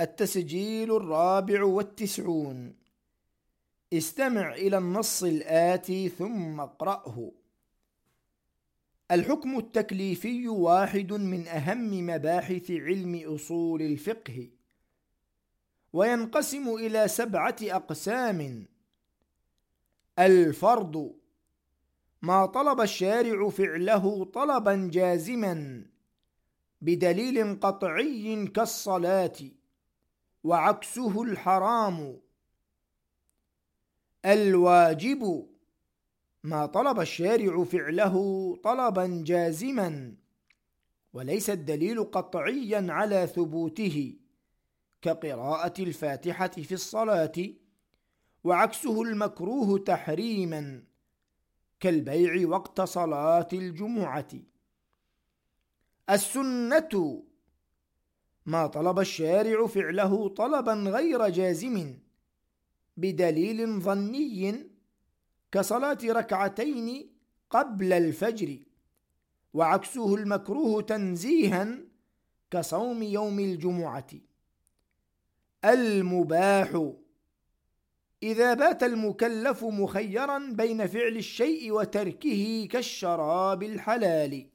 التسجيل الرابع والتسعون. استمع إلى النص الآتي ثم اقرأه. الحكم التكليفي واحد من أهم مباحث علم أصول الفقه وينقسم إلى سبعة أقسام. الفرض ما طلب الشارع فعله طلبا جازما بدليل قطعي كالصلاة. وعكسه الحرام. الواجب ما طلب الشارع فعله طلبا جازما وليس الدليل قطعيا على ثبوته كقراءة الفاتحة في الصلاة وعكسه المكروه تحريما كالبيع وقت صلاة الجمعة. السنة ما طلب الشارع فعله طلبا غير جازم بدليل ظني كصلاة ركعتين قبل الفجر وعكسه المكروه تنزيها كصوم يوم الجمعة. المباح إذا بات المكلف مخيرا بين فعل الشيء وتركه كالشراب الحلال.